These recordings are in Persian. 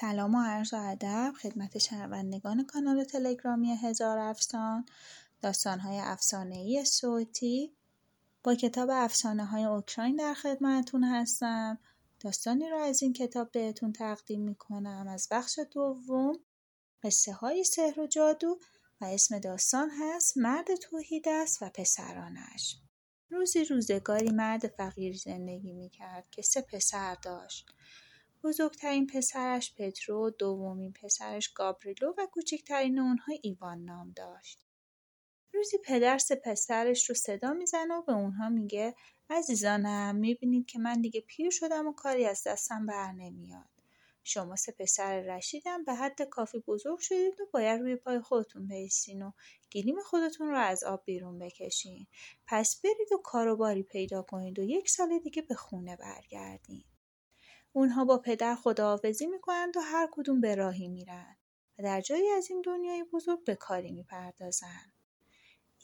سلام و عرض و ادب خدمت شنوندگان کانال تلگرامی هزار افسان داستانهای افسانه‌ای صوتی. با کتاب افسانه های اوکراین در خدمتتون هستم. داستانی رو از این کتاب بهتون تقدیم می‌کنم. از بخش دوم قصه های سحر و جادو و اسم داستان هست مرد توحید است و پسرانش. روزی روزگاری مرد فقیر زندگی می‌کرد که سه پسر داشت. بزرگترین پسرش پترو دومین پسرش گابریلو و کوچکترین اونها ایوان نام داشت. روزی پدر سه پسرش رو صدا می‌زنه و به اونها میگه عزیزانم می‌بینید که من دیگه پیر شدم و کاری از دستم بر نمیاد. شما سه پسر رشیدم به حد کافی بزرگ شدید و باید روی پای خودتون بیستین و گلیم خودتون رو از آب بیرون بکشین. پس برید و کاروباری پیدا کنید و یک سال دیگه به خونه برگردین. اونها با پدر خداحافظی می‌کنند و هر کدوم به راهی میرن و در جایی از این دنیای بزرگ به کاری می‌پردازن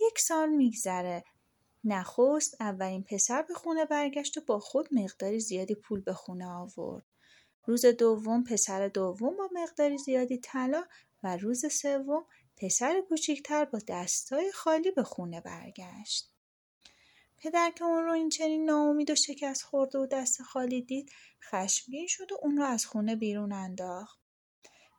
یک سال میگذره. نخست اولین پسر به خونه برگشت و با خود مقداری زیادی پول به خونه آورد. روز دوم پسر دوم با مقداری زیادی طلا و روز سوم پسر کوچکتر با دستای خالی به خونه برگشت. پدر که اون رو این چنین ناامید و شکست خورده و دست خالی دید خشمگین شد و اون رو از خونه بیرون انداخت.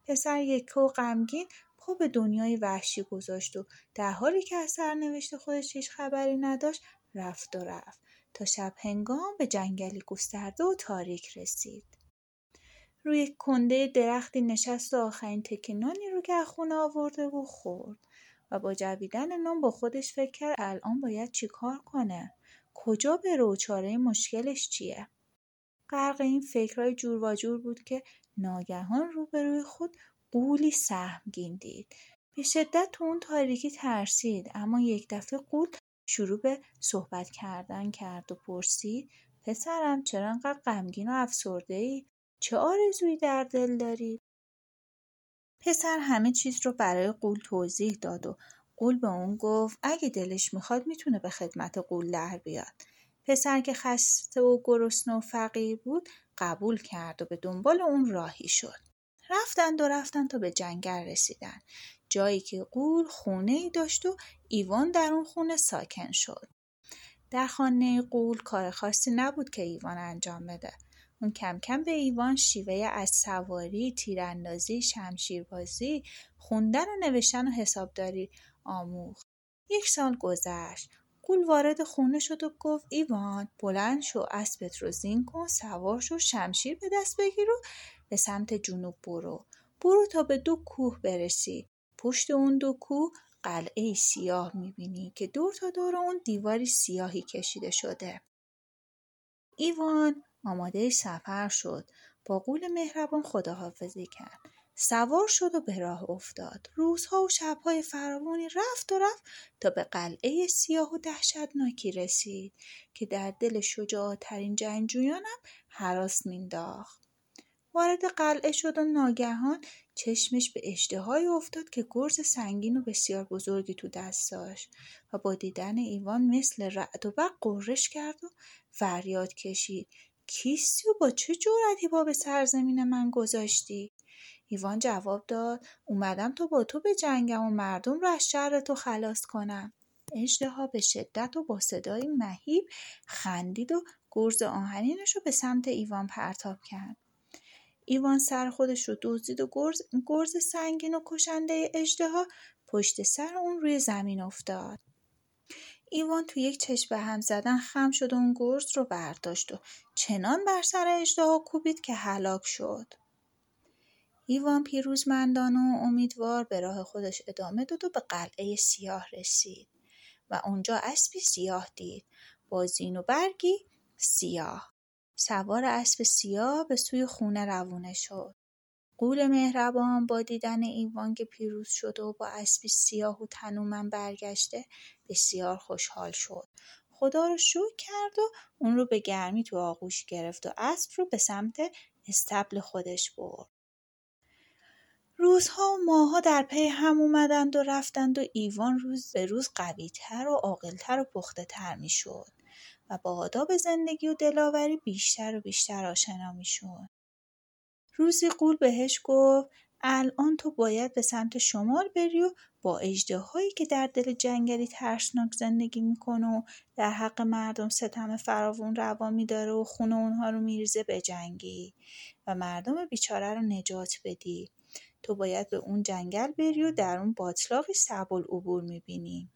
پسر یک و غمگین پا به دنیای وحشی گذاشت و در حالی که از سرنوشت خودش هیچ خبری نداشت رفت و رفت تا شب هنگام به جنگلی گسترده و تاریک رسید. روی کنده درختی نشست و آخرین تکنانی رو که خونه آورده بود خورد و با جویدن نام با خودش فکر کرد الان باید چیکار کنه؟ کجا بره و چاره مشکلش چیه غرق این فکرهای جور و جور بود که ناگهان روبروی خود قولی سهمگین دید به شدت تو اون تاریکی ترسید اما یک دفعه قول شروع به صحبت کردن کرد و پرسید پسرم چرا انقدر غمگین و افسرده ای؟ چه آرزویی در دل داری؟ پسر همه چیز رو برای قول توضیح داد و قول به اون گفت اگه دلش می‌خواد می‌تونه به خدمت قول در بیاد. پسر که خسته و گرسنه و فقیر بود قبول کرد و به دنبال اون راهی شد. رفتند و رفتند تا به جنگل رسیدن. جایی که قول خونه ای داشت و ایوان در اون خونه ساکن شد. در خانه قول کار خاصی نبود که ایوان انجام بده. اون کم کم به ایوان شیوه از سواری، تیراندازی، شمشیربازی، خوندن و نوشتن و حسابداری آموخت. یک سال گذشت. قول وارد خونه شد و گفت ایوان بلند شو اسبت رو زین کن سوار شو شمشیر به دست بگیر و به سمت جنوب برو. برو تا به دو کوه برسی. پشت اون دو کوه قلعه سیاه می‌بینی که دور تا دور اون دیواری سیاهی کشیده شده. ایوان آماده سفر شد. با قول مهربان خداحافظی کرد. سوار شد و به راه افتاد. روزها و شبهای فراوانی رفت و رفت تا به قلعه سیاه و دهشتناکی رسید که در دل شجاعترین جنگجویانم حراس مینداخت وارد قلعه شد و ناگهان چشمش به اشتهایی افتاد که گرز سنگین و بسیار بزرگی تو دست داشت و با دیدن ایوان مثل رعد و برق قررش کرد و فریاد کشید. کیستی و با چه جرأتی با به سرزمین من گذاشتی؟ ایوان جواب داد اومدم تا با تو به جنگم و مردم رو از شر تو خلاص کنم. اژدها به شدت و با صدای مهیب خندید و گرز آهنینش رو به سمت ایوان پرتاب کرد. ایوان سر خودش رو دزدید و گرز, گرز سنگین و کشنده اژدها پشت سر اون روی زمین افتاد. ایوان تو یک چشم به هم زدن خم شد و اون گرز رو برداشت و چنان بر سر اژدها کوبید که هلاک شد. ایوان پیروزمندانه و امیدوار به راه خودش ادامه داد و به قلعه سیاه رسید و اونجا اسبی سیاه دید. با زین و برگی سیاه. سوار اسب سیاه به سوی خونه روونه شد. قول مهربان با دیدن ایوان که پیروز شده و با اسبی سیاه و تنومن برگشته بسیار خوشحال شد. خدا رو شکر کرد و اون رو به گرمی تو آغوش گرفت و اسب رو به سمت استبل خودش برد. روزها و ماهها در پی هم اومدند و رفتند و ایوان روز به روز قویتر و عاقلتر و پخته تر می شد و با آداب زندگی و دلاوری بیشتر و بیشتر آشنا می شد. روزی قول بهش گفت الان تو باید به سمت شمال بری و با اجدهایی که در دل جنگلی ترسناک زندگی می‌کنه و در حق مردم ستم فراوون روا میداره و خون اونها رو میریزه به جنگی و مردم بیچاره رو نجات بدی تو باید به اون جنگل بری و در اون باطلاقی صعب العبور می‌بینی.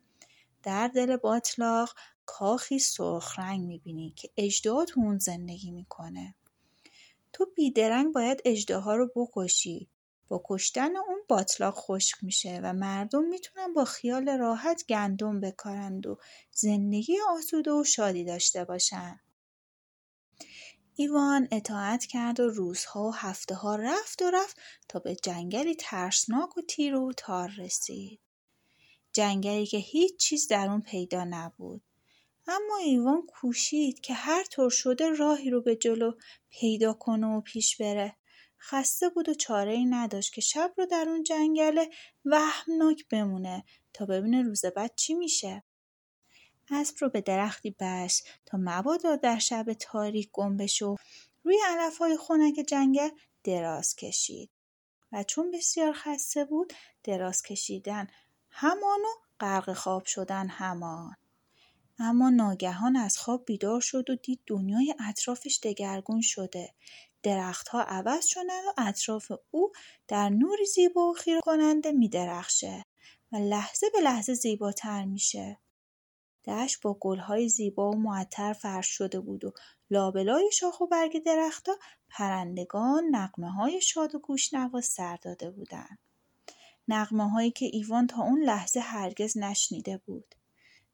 در دل باطلاق کاخی سرخ رنگ می‌بینی که اجده تو اون زندگی می‌کنه. تو بیدرنگ باید اجده ها رو بکشی. با کشتن اون باطلاق خشک میشه و مردم می‌تونن با خیال راحت گندم بکارند و زندگی آسوده و شادی داشته باشن. ایوان اطاعت کرد و روزها و هفته ها رفت و رفت تا به جنگلی ترسناک و تیر و تار رسید. جنگلی که هیچ چیز در اون پیدا نبود. اما ایوان کوشید که هر طور شده راهی رو به جلو پیدا کنه و پیش بره. خسته بود و چاره ای نداشت که شب رو در اون جنگل وهمناک بمونه تا ببینه روز بعد چی میشه. اسب رو به درختی بست تا مبادا در شب تاریک گم بشه و روی علفهای خنک جنگل دراز کشید. و چون بسیار خسته بود دراز کشیدن همان و غرق خواب شدن همان. اما ناگهان از خواب بیدار شد و دید دنیای اطرافش دگرگون شده. درختها عوض شدن و اطراف او در نوری زیبا و خیره کننده می درخشه و لحظه به لحظه زیباتر میشه. دشت با گلهای زیبا و معطر فرش شده بود و لابلای شاخ و برگ درختها پرندگان نقمه های شاد و گوشنواز سر داده بودند. نقمه هایی که ایوان تا اون لحظه هرگز نشنیده بود.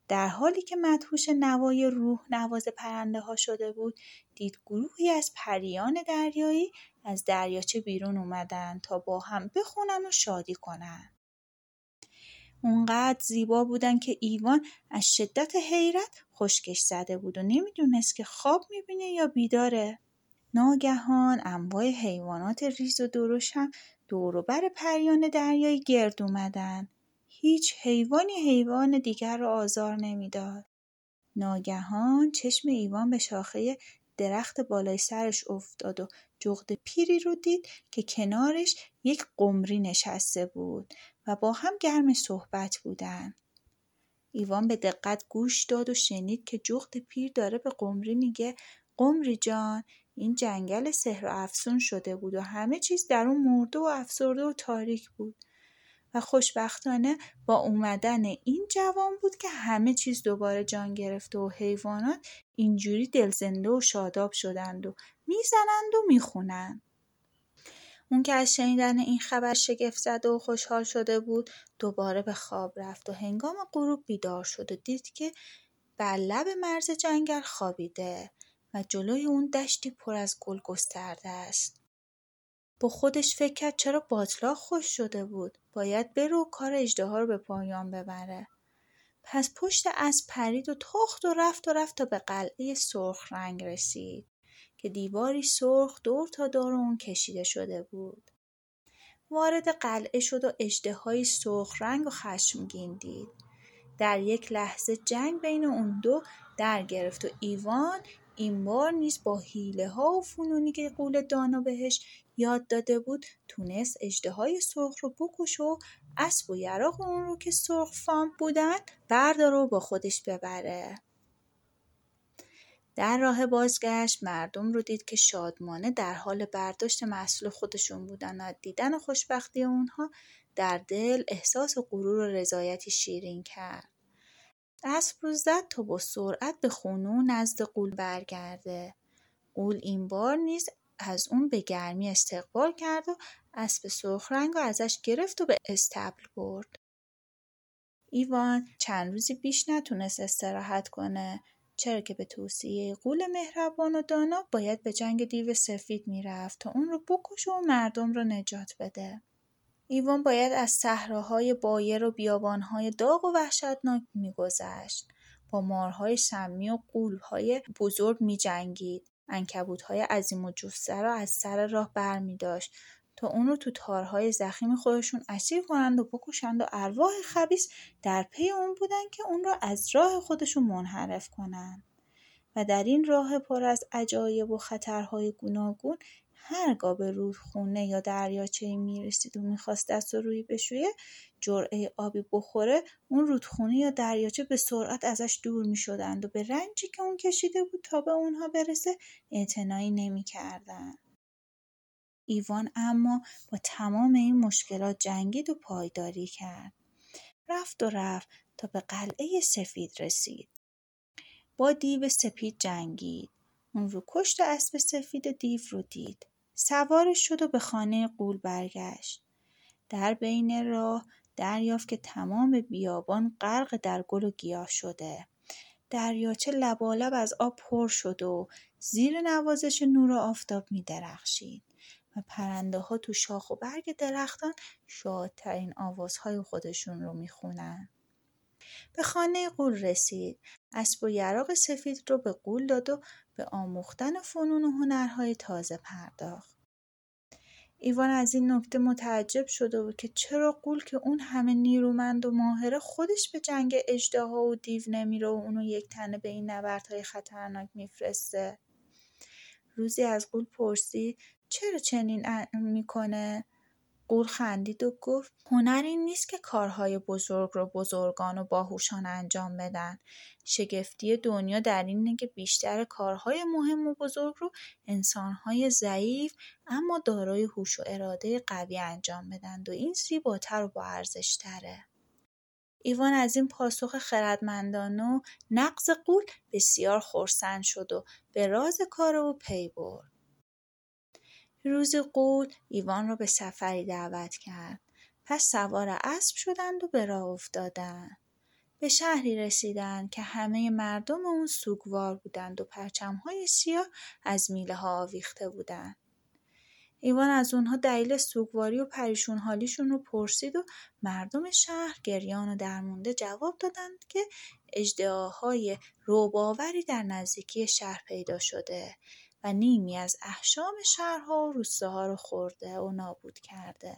در حالی که مدهوش نوای روح نواز پرنده ها شده بود دید گروهی از پریان دریایی از دریاچه بیرون اومدن تا با هم بخونن و شادی کنن. اونقدر زیبا بودن که ایوان از شدت حیرت خشکش زده بود و نمی‌دونست که خواب می‌بینه یا بیداره. ناگهان انواع حیوانات ریز و درشت هم دوروبر پریان دریایی گرد اومدن. هیچ حیوانی حیوان دیگر را آزار نمی‌داد. ناگهان چشم ایوان به شاخه درخت بالای سرش افتاد و جغد پیری رو دید که کنارش یک قمری نشسته بود و با هم گرم صحبت بودن. ایوان به دقت گوش داد و شنید که جغد پیر داره به قمری میگه قمری جان این جنگل سحر و افسون شده بود و همه چیز در اون مرده و افسرده و تاریک بود و خوشبختانه با اومدن این جوان بود که همه چیز دوباره جان گرفته و حیوانات اینجوری دلزنده و شاداب شدند و می‌زنند و می‌خونند. اون که از شنیدن این خبر شگفت زده و خوشحال شده بود دوباره به خواب رفت و هنگام غروب بیدار شد و دید که بر لب مرز جنگل خوابیده و جلوی اون دشتی پر از گل گسترده است. با خودش فکر کرد چرا باطلاق خوش شده بود. باید بره و کار اجده رو به پایان ببره. پس پشت از پرید و تخت و رفت و رفت تا به قلعه سرخ رنگ رسید. که دیواری سرخ دور تا دور اون کشیده شده بود. وارد قلعه شد و های سرخ رنگ و خشمگین دید در یک لحظه جنگ بین اون دو در گرفت و ایوان این بار نیز با حیله ها و فنونی که قول دانا بهش یاد داده بود تونست های سرخ رو بکش و اسب و یراق اون رو که سرخ فام بودن بردار و با خودش ببره. در راه بازگشت مردم رو دید که شادمانه در حال برداشت محصول خودشون بودن و دیدن خوشبختی اونها در دل احساس و غرور و رضایتی شیرین کرد. اسب رو زد تا با سرعت به خونو نزد قول برگرده. قول این بار نیز از اون به گرمی استقبال کرد و اسب سرخ رنگ ازش گرفت و به استبل برد. ایوان چند روزی بیش نتونست استراحت کنه چرا که به توصیه قول مهربان و دانا باید به جنگ دیو سفید می‌رفت تا اون رو بکشه و مردم رو نجات بده. ایوان باید از صحراهای بایر و بیابانهای داغ و وحشتناک میگذشت. با مارهای سمی و قولهای بزرگ میجنگید. انکبوتهای عظیم و جسته را از سر راه بر می تا اون رو تو تارهای زخیم خودشون اسیر کنند و بکشند و ارواح خبیس در پی اون بودن که اون را از راه خودشون منحرف کنند. و در این راه پر از عجایب و خطرهای گوناگون هرگاه به رودخونه یا دریاچه می‌رسید و می‌خواست دست و روی بشویه جرعه آبی بخوره اون رودخونه یا دریاچه به سرعت ازش دور می‌شدند و به رنجی که اون کشیده بود تا به اونها برسه اعتنایی نمی‌کردند ایوان اما با تمام این مشکلات جنگید و پایداری کرد. رفت و رفت تا به قلعه سفید رسید. با دیو سپید جنگید. اون رو کشت اسب سفید دیو رو دید. سوارش شد و به خانه قول برگشت. در بین راه دریافت که تمام بیابان غرق در گل و گیاه شده. دریاچه لبالب از آب پر شد و زیر نوازش نور آفتاب می درخشید و پرنده ها تو شاخ و برگ درختان شادترین آوازهای خودشون رو می‌خونن. به خانه قول رسید. اسب و یراق سفید رو به قول داد و به آموختن فنون و هنرهای تازه پرداخت. ایوان از این نکته متعجب شده بود که چرا قول که اون همه نیرومند و ماهره خودش به جنگ اجداها و دیو نمیره و اونو یک تنه به این نبردهای خطرناک میفرسته. روزی از قول پرسید چرا چنین می‌کنه؟ قول خندید و گفت هنر این نیست که کارهای بزرگ رو بزرگان و باهوشان انجام بدن. شگفتی دنیا در اینه که بیشتر کارهای مهم و بزرگ رو انسانهای ضعیف اما دارای هوش و اراده قوی انجام بدن و این زیباتر و با ارزشتره. ایوان از این پاسخ خردمندانه و نقض قول بسیار خورسند شد و به راز کار او پی برد. روزی قول ایوان را به سفری دعوت کرد. پس سوار اسب شدند و به راه افتادند به شهری رسیدند که همه مردم اون سوگوار بودند و پرچمهای سیاه از میله ها آویخته بودند. ایوان از اونها دلیل سوگواری و پریشون حالیشون رو پرسید و مردم شهر گریان و درمونده جواب دادند که اجدعاهای روباوری در نزدیکی شهر پیدا شده. و نیمی از احشام شهرها و روستاها رو خورده و نابود کرده.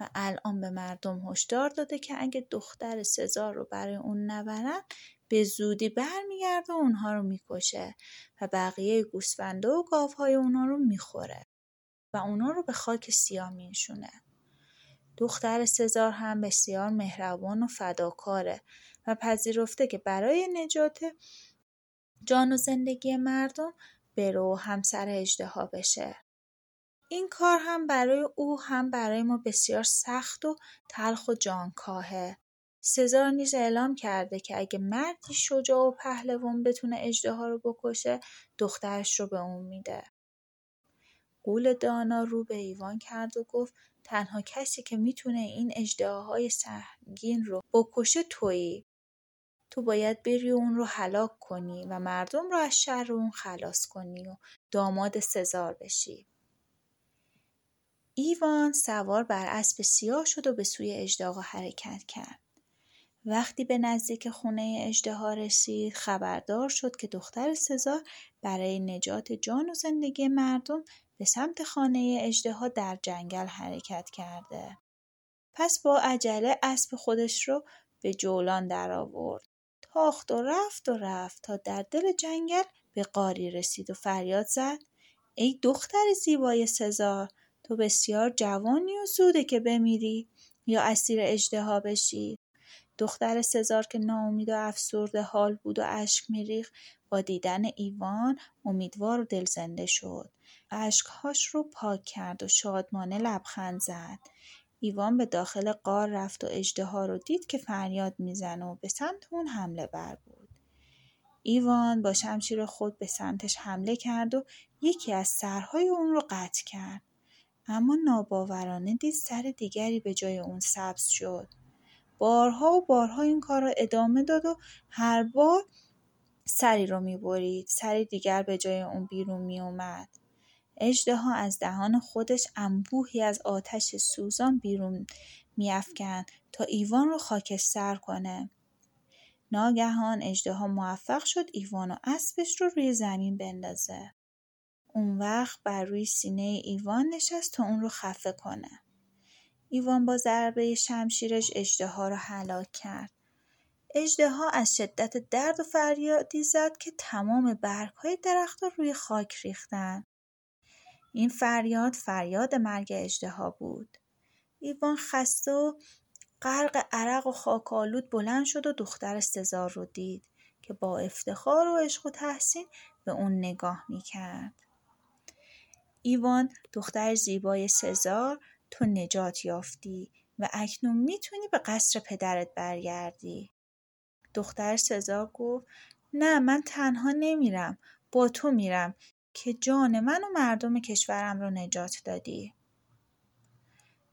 و الان به مردم هشدار داده که اگه دختر سزار رو برای اون نبرن به زودی برمیگرده و اونها رو می‌کشه و بقیه گوسفنده و گاوهای اونها رو می‌خوره و اونا رو به خاک سیاه مینشونه. دختر سزار هم بسیار مهربان و فداکاره و پذیرفته که برای نجات جان و زندگی مردم برو و همسر اجدها بشه. این کار هم برای او هم برای ما بسیار سخت و تلخ و جانکاهه. سزار نیز اعلام کرده که اگه مردی شجاع و پهلوان بتونه اجدها رو بکشه دخترش رو به اون میده. قول دانا رو به ایوان کرد و گفت تنها کسی که می‌تونه این اجدهاهای سهمگین رو بکشه تویی. تو باید بری اون رو هلاک کنی و مردم رو از شر اون خلاص کنی و داماد سزار بشی. ایوان سوار بر اسب سیاه شد و به سوی اجداها حرکت کرد. وقتی به نزدیک خونه اجدها رسید خبردار شد که دختر سزار برای نجات جان و زندگی مردم به سمت خانه اجدها در جنگل حرکت کرده. پس با عجله اسب خودش رو به جولان درآورد. تاخت و رفت و رفت تا در دل جنگل به قاری رسید و فریاد زد. ای دختر زیبای سزار تو بسیار جوانی و زوده که بمیری یا اسیر اجدها بشی. دختر سزار که ناامید و افسرده حال بود و اشک میریخت با دیدن ایوان امیدوار و دلزنده شد. اشکهاش رو پاک کرد و شادمانه لبخند زد. ایوان به داخل قار رفت و اجدها رو دید که فریاد می‌زنه و به سمت اون حمله بر بود. ایوان با شمشیر خود به سمتش حمله کرد و یکی از سرهای اون رو قطع کرد. اما ناباورانه دید سر دیگری به جای اون سبز شد. بارها و بارها این کار را ادامه داد و هر بار سری رو می‌برید سری دیگر به جای اون بیرون میومد اژدها از دهان خودش انبوهی از آتش سوزان بیرون میافکن تا ایوان رو خاکستر کنه. ناگهان اژدها موفق شد ایوان و اسبش رو روی زمین بندازه. اون وقت بر روی سینه ایوان نشست تا اون رو خفه کنه. ایوان با ضربه شمشیرش اژدها رو هلاک کرد. اژدها از شدت درد و فریادی زد که تمام برگهای درختها روی خاک ریختن. این فریاد فریاد مرگ اژدها بود ایوان خسته و غرق عرق و خاکالود بلند شد و دختر سزار رو دید که با افتخار و عشق و تحسین به اون نگاه می‌کرد. ایوان دختر زیبای سزار تو نجات یافتی و اکنون می‌تونی به قصر پدرت برگردی. دختر سزار گفت نه من تنها نمیرم با تو میرم که جان من و مردم کشورم رو نجات دادی.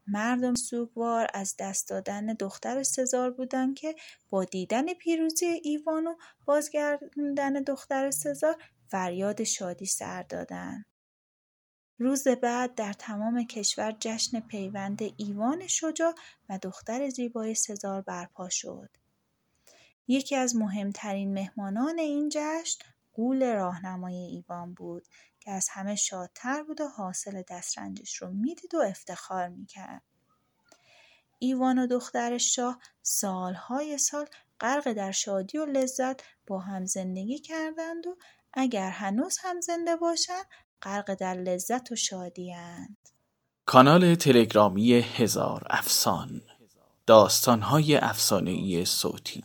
مردم سوگوار از دست دادن دختر سزار بودند که با دیدن پیروزی ایوان و بازگردوندن دختر سزار فریاد شادی سر دادند. روز بعد در تمام کشور جشن پیوند ایوان شجاع و دختر زیبای سزار برپا شد. یکی از مهمترین مهمانان این جشن قول راهنمای ایوان بود که از همه شادتر بود و حاصل دسترنجش رو می‌دید و افتخار می‌کرد. ایوان و دختر شاه سالهای سال غرق در شادی و لذت با هم زندگی کردند و اگر هنوز هم زنده باشند غرق در لذت و شادی اند. کانال تلگرامی هزار افسان داستانهای افسانهای صوتی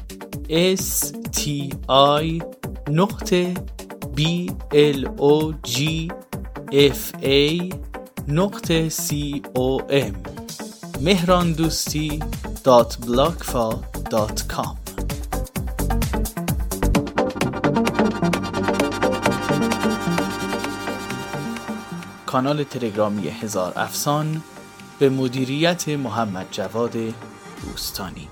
s t i نقطه b l o g f a نقطه c o m مهران دوستی dot بلاگفا dot com کانال تلگرامی هزار افسان به مدیریت محمد جواد دوستانی